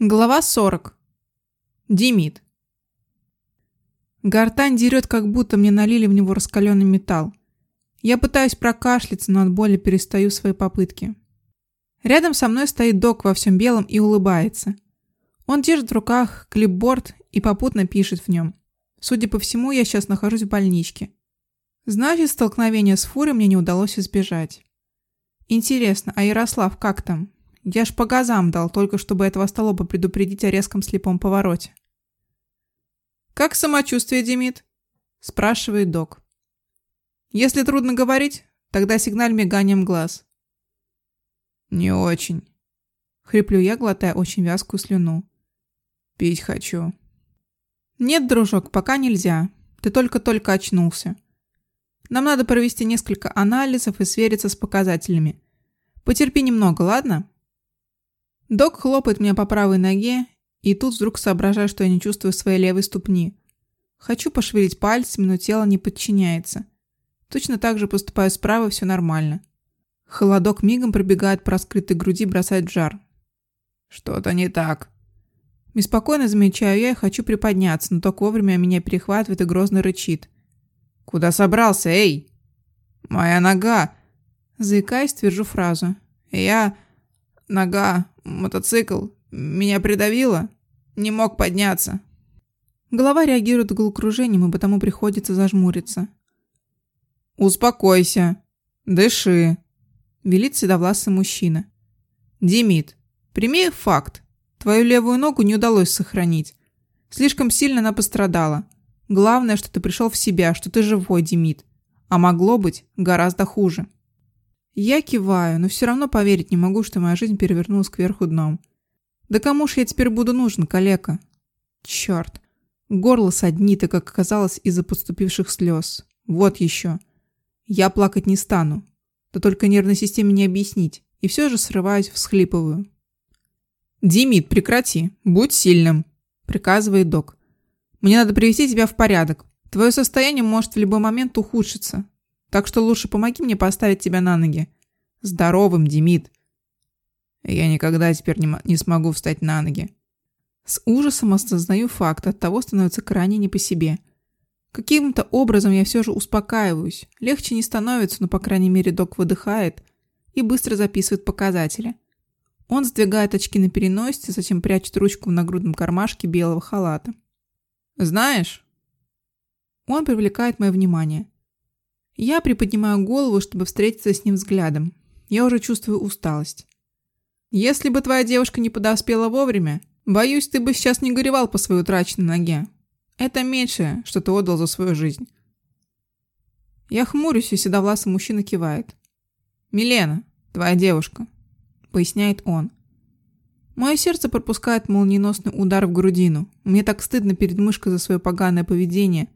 Глава 40. Димит. Гортань дерет, как будто мне налили в него раскаленный металл. Я пытаюсь прокашляться, но от боли перестаю свои попытки. Рядом со мной стоит док во всем белом и улыбается. Он держит в руках клипборд и попутно пишет в нем. Судя по всему, я сейчас нахожусь в больничке. Значит, столкновения с фурой мне не удалось избежать. Интересно, а Ярослав как там? Я ж по газам дал, только чтобы этого столоба предупредить о резком слепом повороте. «Как самочувствие, Демид?» – спрашивает док. «Если трудно говорить, тогда сигналь миганием глаз». «Не очень», – хриплю я, глотая очень вязкую слюну. «Пить хочу». «Нет, дружок, пока нельзя. Ты только-только очнулся. Нам надо провести несколько анализов и свериться с показателями. Потерпи немного, ладно?» Док хлопает меня по правой ноге, и тут вдруг соображаю, что я не чувствую своей левой ступни. Хочу пошевелить пальцами, но тело не подчиняется. Точно так же поступаю справа, все нормально. Холодок мигом пробегает по раскрытой груди, бросает жар. Что-то не так. Беспокойно замечаю я и хочу приподняться, но только вовремя меня перехватывает и грозно рычит. «Куда собрался, эй?» «Моя нога!» Заикаясь, твержу фразу. «Я... нога мотоцикл. Меня придавило. Не мог подняться. Голова реагирует головокружением, и потому приходится зажмуриться. «Успокойся. Дыши», – велит седовласый мужчина. «Демид, прими факт. Твою левую ногу не удалось сохранить. Слишком сильно она пострадала. Главное, что ты пришел в себя, что ты живой, Демид. А могло быть гораздо хуже». Я киваю, но все равно поверить не могу, что моя жизнь перевернулась кверху дном. Да кому ж я теперь буду нужен, калека? Черт. Горло саднит, и, как оказалось, из-за подступивших слез. Вот еще. Я плакать не стану. Да только нервной системе не объяснить. И все же срываюсь, всхлипываю. «Димит, прекрати. Будь сильным», — приказывает док. «Мне надо привести тебя в порядок. Твое состояние может в любой момент ухудшиться. Так что лучше помоги мне поставить тебя на ноги. Здоровым, Демид. Я никогда теперь не, не смогу встать на ноги. С ужасом осознаю факт, от того становится крайне не по себе. Каким-то образом я все же успокаиваюсь. Легче не становится, но по крайней мере док выдыхает и быстро записывает показатели. Он сдвигает очки на переносице, затем прячет ручку в нагрудном кармашке белого халата. «Знаешь...» Он привлекает мое внимание. Я приподнимаю голову, чтобы встретиться с ним взглядом. Я уже чувствую усталость. Если бы твоя девушка не подоспела вовремя, боюсь, ты бы сейчас не горевал по своей утраченной ноге. Это меньшее, что ты отдал за свою жизнь. Я хмурюсь, и седовласый мужчина кивает. «Милена, твоя девушка», — поясняет он. Мое сердце пропускает молниеносный удар в грудину. Мне так стыдно перед мышкой за свое поганое поведение —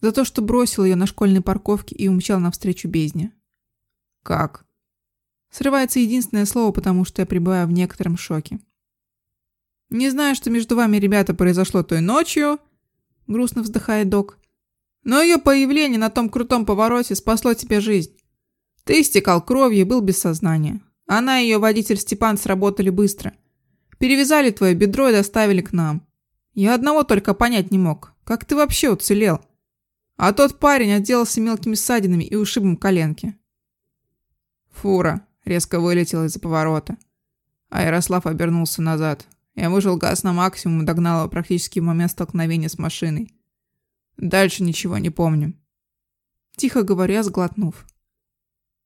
за то, что бросил ее на школьной парковке и умчал навстречу бездне. «Как?» Срывается единственное слово, потому что я пребываю в некотором шоке. «Не знаю, что между вами, ребята, произошло той ночью», — грустно вздыхает док. «Но ее появление на том крутом повороте спасло тебе жизнь. Ты истекал кровью и был без сознания. Она и ее водитель Степан сработали быстро. Перевязали твое бедро и доставили к нам. Я одного только понять не мог. Как ты вообще уцелел?» А тот парень отделался мелкими ссадинами и ушибом коленки. Фура резко вылетела из-за поворота. А Ярослав обернулся назад. Я выжил газ на максимум и догнал его практически в момент столкновения с машиной. Дальше ничего не помню. Тихо говоря, сглотнув.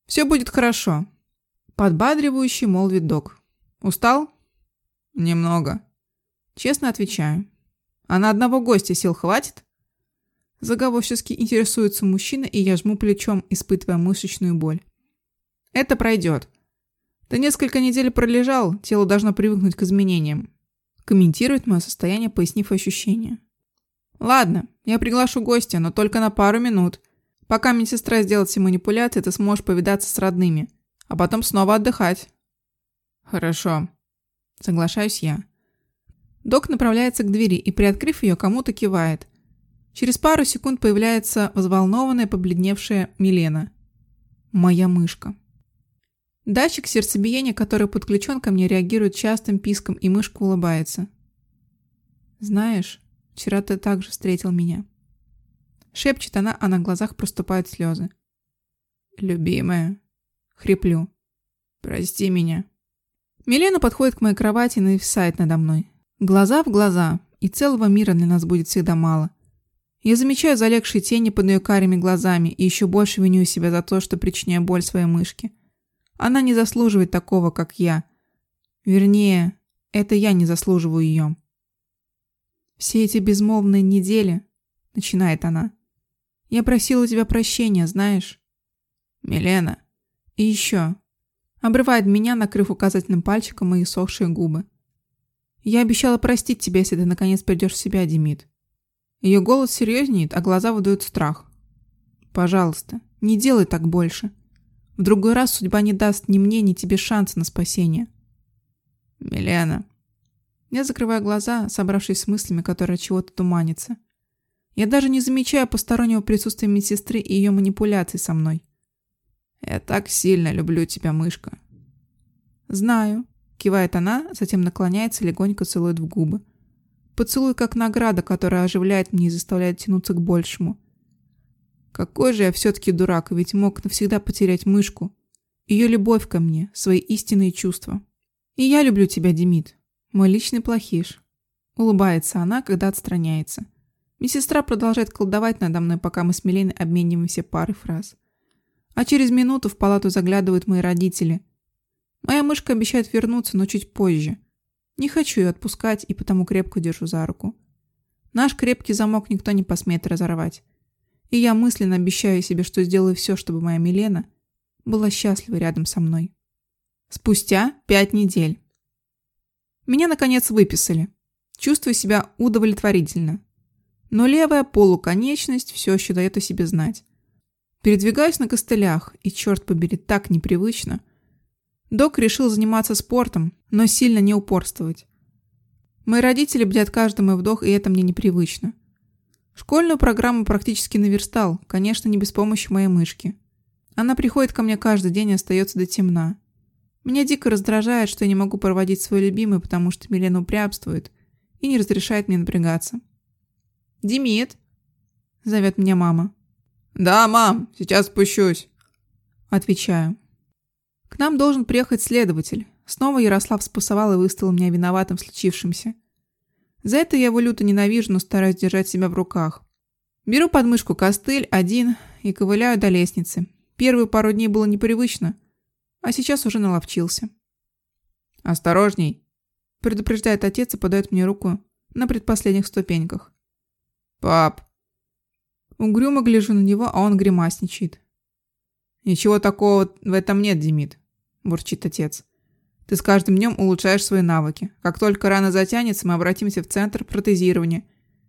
«Все будет хорошо», — подбадривающий молвит док. «Устал?» «Немного». Честно отвечаю. «А на одного гостя сил хватит?» Заговорчески интересуется мужчина, и я жму плечом, испытывая мышечную боль. Это пройдет. Ты несколько недель пролежал, тело должно привыкнуть к изменениям. Комментирует мое состояние, пояснив ощущения. Ладно, я приглашу гостя, но только на пару минут. Пока медсестра сделает все манипуляции, ты сможешь повидаться с родными, а потом снова отдыхать. Хорошо. Соглашаюсь я. Док направляется к двери и, приоткрыв ее, кому-то кивает. Через пару секунд появляется взволнованная, побледневшая Милена. Моя мышка. Датчик сердцебиения, который подключен ко мне, реагирует частым писком, и мышка улыбается. «Знаешь, вчера ты также встретил меня». Шепчет она, а на глазах проступают слезы. «Любимая». Хриплю. «Прости меня». Милена подходит к моей кровати и нависает надо мной. Глаза в глаза, и целого мира для нас будет всегда мало. Я замечаю залегшие тени под ее карими глазами и еще больше виню себя за то, что причиняю боль своей мышке. Она не заслуживает такого, как я. Вернее, это я не заслуживаю ее. Все эти безмолвные недели, начинает она. Я просила у тебя прощения, знаешь? Милена. И еще. Обрывает меня, накрыв указательным пальчиком мои сохшие губы. Я обещала простить тебя, если ты наконец придешь в себя, Демид. Ее голос серьезнеет, а глаза выдают страх. Пожалуйста, не делай так больше. В другой раз судьба не даст ни мне, ни тебе шанса на спасение. Милена. Я закрываю глаза, собравшись с мыслями, которые от чего-то туманятся. Я даже не замечаю постороннего присутствия медсестры и ее манипуляций со мной. Я так сильно люблю тебя, мышка. Знаю. Кивает она, затем наклоняется и легонько целует в губы. Поцелуй как награда, которая оживляет меня и заставляет тянуться к большему. Какой же я все-таки дурак, ведь мог навсегда потерять мышку. Ее любовь ко мне, свои истинные чувства. И я люблю тебя, Демид. Мой личный плохиш. Улыбается она, когда отстраняется. Медсестра продолжает колдовать надо мной, пока мы с Миленой обмениваемся парой фраз. А через минуту в палату заглядывают мои родители. Моя мышка обещает вернуться, но чуть позже. Не хочу ее отпускать и потому крепко держу за руку. Наш крепкий замок никто не посмеет разорвать. И я мысленно обещаю себе, что сделаю все, чтобы моя Милена была счастлива рядом со мной. Спустя пять недель. Меня, наконец, выписали. Чувствую себя удовлетворительно. Но левая полуконечность все еще дает о себе знать. Передвигаюсь на костылях, и, черт побери, так непривычно. Док решил заниматься спортом, но сильно не упорствовать. Мои родители бдят каждый мой вдох, и это мне непривычно. Школьную программу практически наверстал, конечно, не без помощи моей мышки. Она приходит ко мне каждый день и остается до темна. Меня дико раздражает, что я не могу проводить свой любимый, потому что Милена упрямствует и не разрешает мне напрягаться. «Демид!» – зовет меня мама. «Да, мам, сейчас спущусь!» Отвечаю. К нам должен приехать следователь. Снова Ярослав спасовал и выставил меня виноватым в случившемся. За это я его люто ненавижу, но стараюсь держать себя в руках. Беру под мышку костыль, один, и ковыляю до лестницы. Первые пару дней было непривычно, а сейчас уже наловчился. «Осторожней!» – предупреждает отец и подает мне руку на предпоследних ступеньках. «Пап!» Угрюмо гляжу на него, а он гримасничает. «Ничего такого в этом нет, Демид», – бурчит отец. Ты с каждым днем улучшаешь свои навыки. Как только рана затянется, мы обратимся в центр протезирования.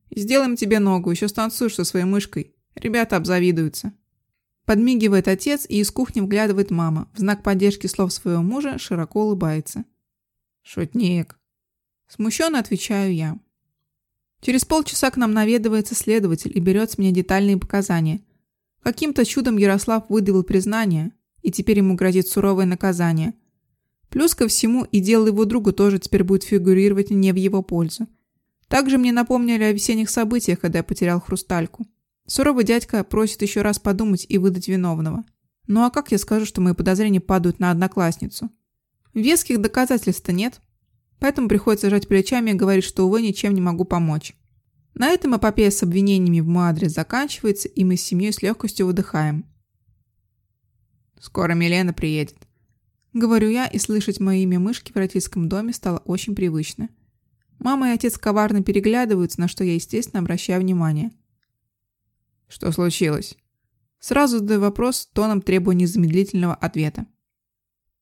И сделаем тебе ногу, еще станцуешь со своей мышкой. Ребята обзавидуются. Подмигивает отец, и из кухни вглядывает мама. В знак поддержки слов своего мужа широко улыбается. Шутник. Смущенно отвечаю я. Через полчаса к нам наведывается следователь и берет с меня детальные показания. Каким-то чудом Ярослав выдавил признание, и теперь ему грозит суровое наказание – Плюс ко всему и дело его друга тоже теперь будет фигурировать не в его пользу. Также мне напомнили о весенних событиях, когда я потерял хрустальку. Суровый дядька просит еще раз подумать и выдать виновного. Ну а как я скажу, что мои подозрения падают на одноклассницу? Веских доказательств-то нет. Поэтому приходится жать плечами и говорить, что, увы, ничем не могу помочь. На этом эпопея с обвинениями в мой адрес заканчивается, и мы с семьей с легкостью выдыхаем. «Скоро Милена приедет», Говорю я, и слышать мое имя мышки в родительском доме стало очень привычно. Мама и отец коварно переглядываются, на что я, естественно, обращаю внимание. Что случилось? Сразу задаю вопрос, тоном требуя незамедлительного ответа.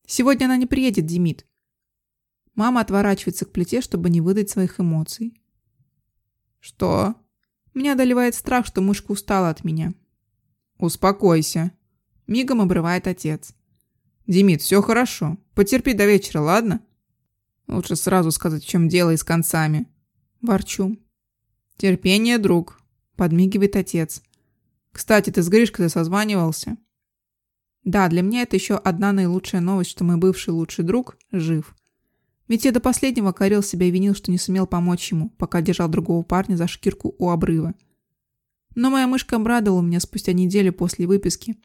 Сегодня она не приедет, Демид. Мама отворачивается к плите, чтобы не выдать своих эмоций. Что? Меня одолевает страх, что мышка устала от меня. Успокойся. Мигом обрывает отец. Демид, все хорошо. Потерпи до вечера, ладно? Лучше сразу сказать, в чем дело и с концами. Ворчу. Терпение, друг. Подмигивает отец. Кстати, ты с Гришкой созванивался? Да, для меня это еще одна наилучшая новость, что мой бывший лучший друг жив. Ведь я до последнего корил себя и винил, что не сумел помочь ему, пока держал другого парня за шкирку у обрыва. Но моя мышка обрадовала меня спустя неделю после выписки,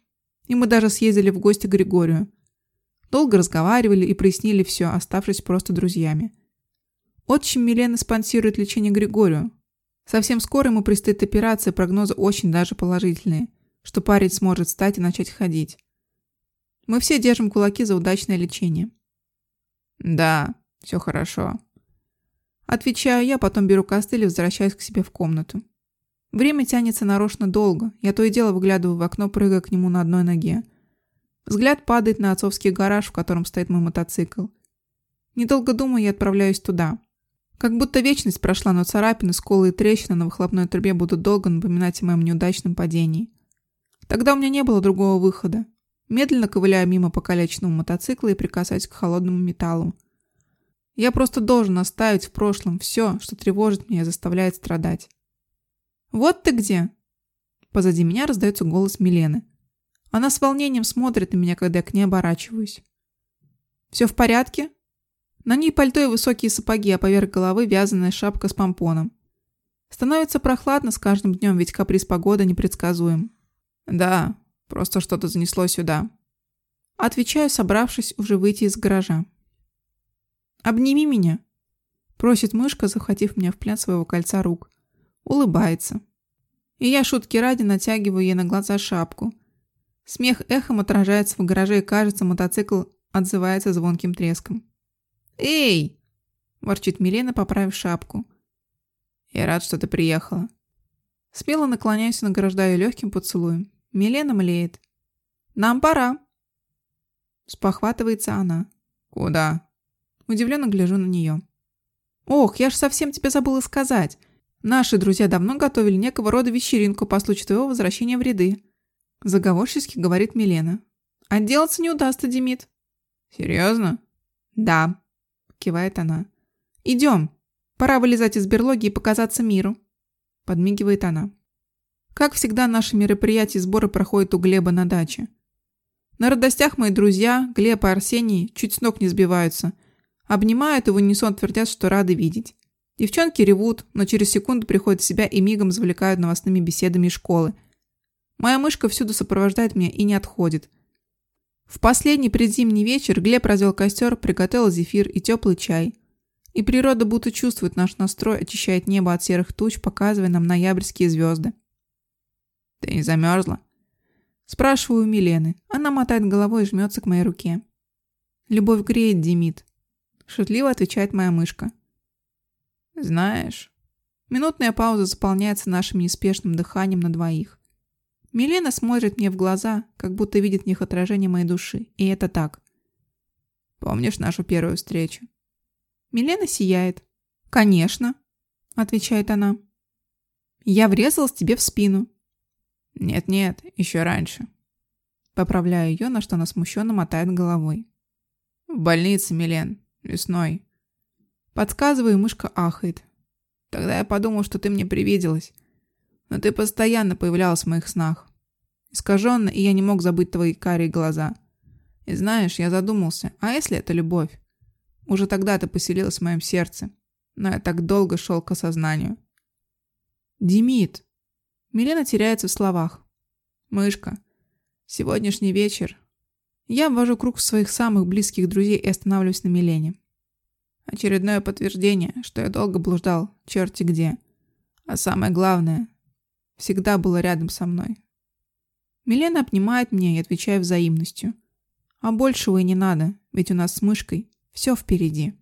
и мы даже съездили в гости к Григорию. Долго разговаривали и прояснили все, оставшись просто друзьями. Отчим Милены спонсирует лечение Григорию. Совсем скоро ему предстоит операция, прогнозы очень даже положительные, что парень сможет встать и начать ходить. Мы все держим кулаки за удачное лечение. Да, все хорошо. Отвечаю я, потом беру костыль и возвращаюсь к себе в комнату. Время тянется нарочно долго. Я то и дело выглядываю в окно, прыгая к нему на одной ноге. Взгляд падает на отцовский гараж, в котором стоит мой мотоцикл. Недолго думаю, я отправляюсь туда. Как будто вечность прошла, но царапины, сколы и трещины на выхлопной трубе будут долго напоминать о моем неудачном падении. Тогда у меня не было другого выхода. Медленно ковыляю мимо покалеченного мотоцикла и прикасаюсь к холодному металлу. Я просто должен оставить в прошлом все, что тревожит меня и заставляет страдать. «Вот ты где!» Позади меня раздается голос Милены. Она с волнением смотрит на меня, когда я к ней оборачиваюсь. «Все в порядке?» На ней пальто и высокие сапоги, а поверх головы вязаная шапка с помпоном. Становится прохладно с каждым днем, ведь каприз погоды непредсказуем. «Да, просто что-то занесло сюда». Отвечаю, собравшись уже выйти из гаража. «Обними меня», – просит мышка, захватив меня в плен своего кольца рук. Улыбается. И я шутки ради натягиваю ей на глаза шапку. Смех эхом отражается в гараже и кажется, мотоцикл отзывается звонким треском. «Эй!» – ворчит Милена, поправив шапку. «Я рад, что ты приехала». Смело наклоняюсь и награждаю легким поцелуем. Милена млеет. «Нам пора!» Спохватывается она. «Куда?» Удивленно гляжу на нее. «Ох, я ж совсем тебе забыла сказать. Наши друзья давно готовили некого рода вечеринку по случаю твоего возвращения в ряды. Заговорчески говорит Милена. Отделаться не удастся, Демид. Серьезно? Да, кивает она. Идем. Пора вылезать из берлоги и показаться миру. Подмигивает она. Как всегда, наши мероприятия и сборы проходят у Глеба на даче. На радостях мои друзья, Глеб и Арсений, чуть с ног не сбиваются. Обнимают и в унисон твердят, что рады видеть. Девчонки ревут, но через секунду приходят в себя и мигом завлекают новостными беседами из школы. Моя мышка всюду сопровождает меня и не отходит. В последний предзимний вечер Глеб развел костер, приготовил зефир и теплый чай. И природа будто чувствует наш настрой, очищает небо от серых туч, показывая нам ноябрьские звезды. «Ты не замерзла?» Спрашиваю у Милены. Она мотает головой и жмется к моей руке. «Любовь греет, Демид», – шутливо отвечает моя мышка. Знаешь, минутная пауза заполняется нашим неспешным дыханием на двоих. Милена смотрит мне в глаза, как будто видит в них отражение моей души, и это так. Помнишь нашу первую встречу? Милена сияет. «Конечно», — отвечает она. «Я врезалась тебе в спину». «Нет-нет, еще раньше». Поправляю ее, на что она смущенно мотает головой. «В больнице, Милен, весной. Подсказываю, мышка ахает. Тогда я подумал, что ты мне привиделась. Но ты постоянно появлялась в моих снах. Искаженно, и я не мог забыть твои карие глаза. И знаешь, я задумался, а если это любовь? Уже тогда ты поселилась в моем сердце. Но я так долго шел к осознанию. Демид. Милена теряется в словах. Мышка. Сегодняшний вечер. Я ввожу круг своих самых близких друзей и останавливаюсь на Милене. Очередное подтверждение, что я долго блуждал, черти где. А самое главное, всегда было рядом со мной. Милена обнимает меня и отвечает взаимностью. А большего и не надо, ведь у нас с мышкой все впереди.